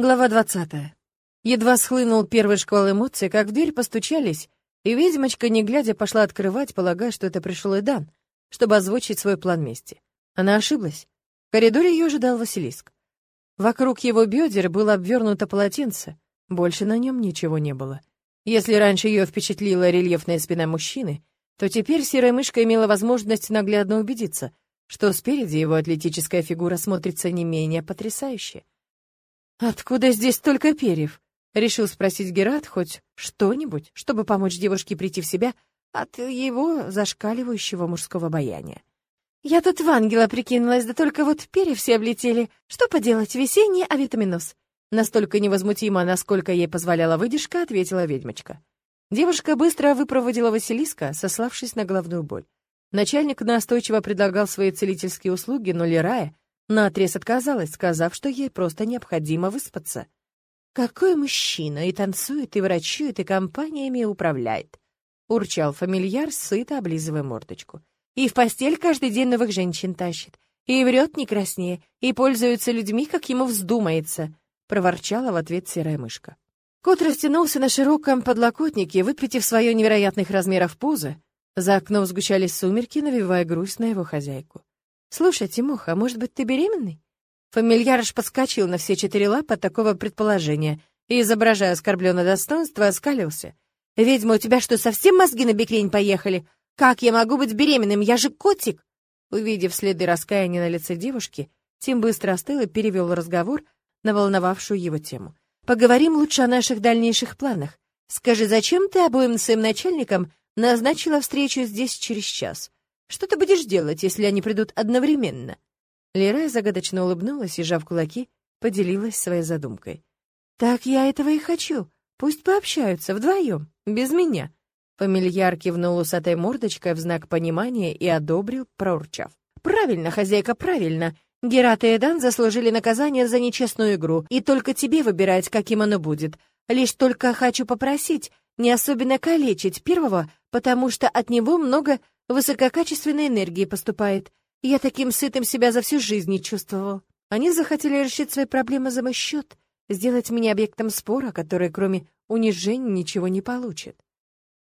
Глава 20. Едва схлынул первый шквал эмоций, как в дверь постучались, и ведьмочка, не глядя, пошла открывать, полагая, что это пришел Идан, чтобы озвучить свой план мести. Она ошиблась. В коридоре ее ожидал Василиск. Вокруг его бедер было обвернуто полотенце, больше на нем ничего не было. Если раньше ее впечатлила рельефная спина мужчины, то теперь серая мышка имела возможность наглядно убедиться, что спереди его атлетическая фигура смотрится не менее потрясающе. «Откуда здесь столько перьев?» — решил спросить Герат хоть что-нибудь, чтобы помочь девушке прийти в себя от его зашкаливающего мужского обаяния. «Я тут в ангела прикинулась, да только вот перья все облетели. Что поделать, весенний авитаминоз?» Настолько невозмутимо, насколько ей позволяла выдержка, ответила ведьмочка. Девушка быстро выпроводила Василиска, сославшись на головную боль. Начальник настойчиво предлагал свои целительские услуги, но Лерая Наотрез отказалась, сказав, что ей просто необходимо выспаться. «Какой мужчина! И танцует, и врачует, и компаниями управляет!» Урчал фамильяр, сыто облизывая мордочку. «И в постель каждый день новых женщин тащит. И врет не краснее, и пользуется людьми, как ему вздумается!» Проворчала в ответ серая мышка. Кот растянулся на широком подлокотнике, выпитив свое невероятных размеров пузо. За окном сгущались сумерки, навевая грусть на его хозяйку. «Слушай, Тимоха, может быть, ты беременный?» Фамильяр аж подскочил на все четыре лапы от такого предположения и, изображая оскорбленное достоинство, оскалился. «Ведьма, у тебя что, совсем мозги на бекрень поехали? Как я могу быть беременным? Я же котик!» Увидев следы раскаяния на лице девушки, Тим быстро остыл и перевел разговор на волновавшую его тему. «Поговорим лучше о наших дальнейших планах. Скажи, зачем ты обоим своим начальникам назначила встречу здесь через час? Что ты будешь делать, если они придут одновременно?» Лера загадочно улыбнулась и, сжав кулаки, поделилась своей задумкой. «Так я этого и хочу. Пусть пообщаются вдвоем, без меня». Фамильяр кивнул усатой мордочкой в знак понимания и одобрил, проурчав. «Правильно, хозяйка, правильно. Герат и Эдан заслужили наказание за нечестную игру, и только тебе выбирать, каким оно будет. Лишь только хочу попросить не особенно калечить первого, потому что от него много высококачественной энергии поступает. Я таким сытым себя за всю жизнь не чувствовал. Они захотели решить свои проблемы за мой счет, сделать меня объектом спора, который, кроме унижения, ничего не получит.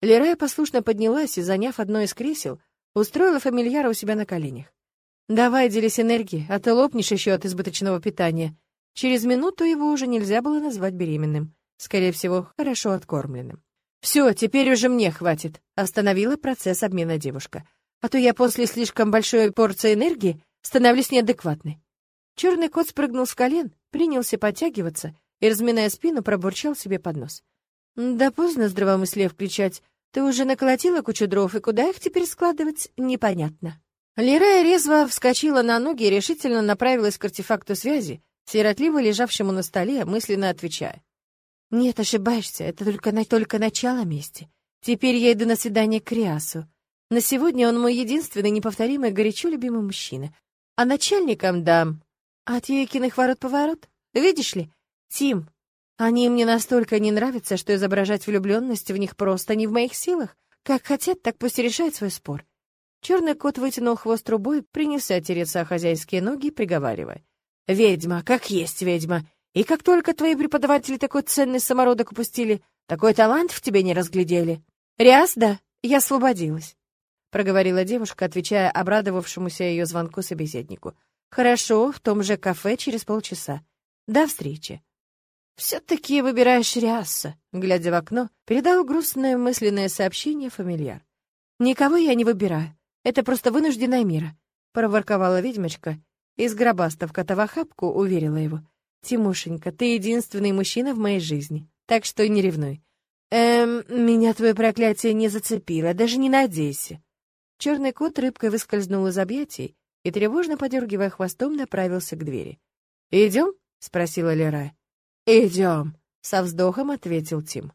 Лерая послушно поднялась и, заняв одно из кресел, устроила фамильяра у себя на коленях. «Давай, делись энергией, а ты лопнешь еще от избыточного питания». Через минуту его уже нельзя было назвать беременным. Скорее всего, хорошо откормленным. «Все, теперь уже мне хватит», — остановила процесс обмена девушка. «А то я после слишком большой порции энергии становлюсь неадекватной». Черный кот спрыгнул с колен, принялся подтягиваться и, разминая спину, пробурчал себе под нос. «Да поздно здравомыслие включать. Ты уже наколотила кучу дров, и куда их теперь складывать, непонятно». Лерая резво вскочила на ноги и решительно направилась к артефакту связи, сиротливо лежавшему на столе, мысленно отвечая. «Нет, ошибаешься, это только, на, только начало мести. Теперь я иду на свидание к Риасу. На сегодня он мой единственный неповторимый, горячо любимый мужчина. А начальникам дам. От Юкиных ворот-поворот. Видишь ли, Тим, они мне настолько не нравятся, что изображать влюбленность в них просто не в моих силах. Как хотят, так пусть решают свой спор». Черный кот вытянул хвост трубой, принялся тереться о хозяйские ноги, приговаривая. «Ведьма, как есть ведьма. И как только твои преподаватели такой ценный самородок упустили, такой талант в тебе не разглядели. Риас, да, я освободилась, — проговорила девушка, отвечая обрадовавшемуся ее звонку собеседнику. Хорошо, в том же кафе через полчаса. До встречи. «Все-таки выбираешь Риаса», — глядя в окно, передал грустное мысленное сообщение фамильяр. «Никого я не выбираю. Это просто вынужденная мера», — проворковала ведьмочка и, сгробастав кота в охапку, уверила его. «Тимошенька, ты единственный мужчина в моей жизни, так что не ревнуй. Эм, меня твое проклятие не зацепило, даже не надейся». Черный кот рыбкой выскользнул из объятий и, тревожно подергивая хвостом, направился к двери. «Идем?» — спросила Лера. «Идем», — со вздохом ответил Тим.